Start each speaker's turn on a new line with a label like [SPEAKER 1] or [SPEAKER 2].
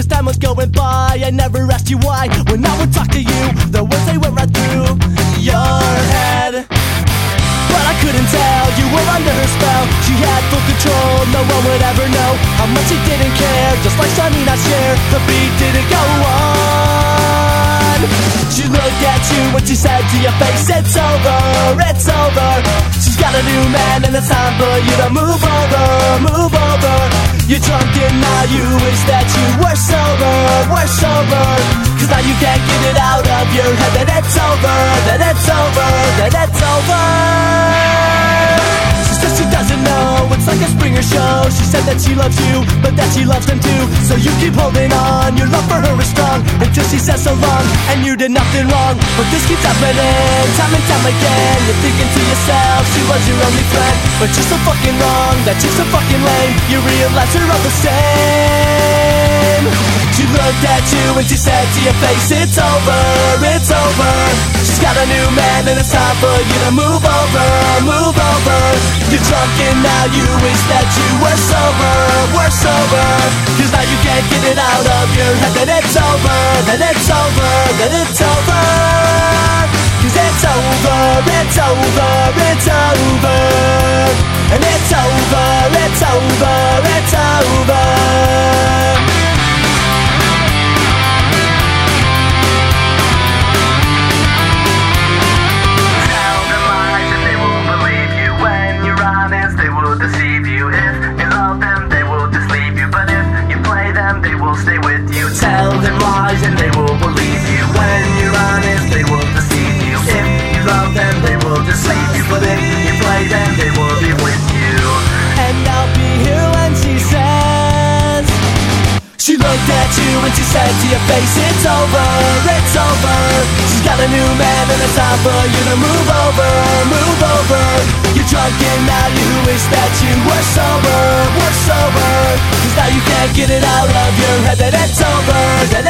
[SPEAKER 1] Cause time was going by, I never asked you why. When I would talk to you, the words they went right through your head. But I couldn't tell, you were under her spell. She had full control, no one would ever know how much she didn't care. Just like Sonny and Cher, the beat didn't go on. She looked at you when she said to your face, It's over, it's over. She's got a new man, and it's time for you to move over, move over. You're drunk and now you wish that you were sober, were sober. Cause now you can't get it out of your head that it's over, that it's over, that it's said that she loves you, but that she loves them too. So you keep holding on, your love for her is strong. Until she says so long, and you did nothing wrong. But this keeps happening, time and time again. You're thinking to yourself, she was your only friend. But you're so fucking wrong, that she's so fucking lame. You realize you're all the same. She looked at you and she said to your face, It's over, it's over. She's got a new man and it's time for you to move over, move over. You're drunk and now you wish that you were sober, were sober. Cause now you can't get it out of your head that it's over, that it's over, that it's over. Cause it's over, it's over, it's over. And it's over, it's over, looked at you and she said to your face. It's over, it's over. She's got a new man and it's time for you to move over, move over. You're drunk and now you wish that you were sober, were sober. Cause now you can't get it out of your head that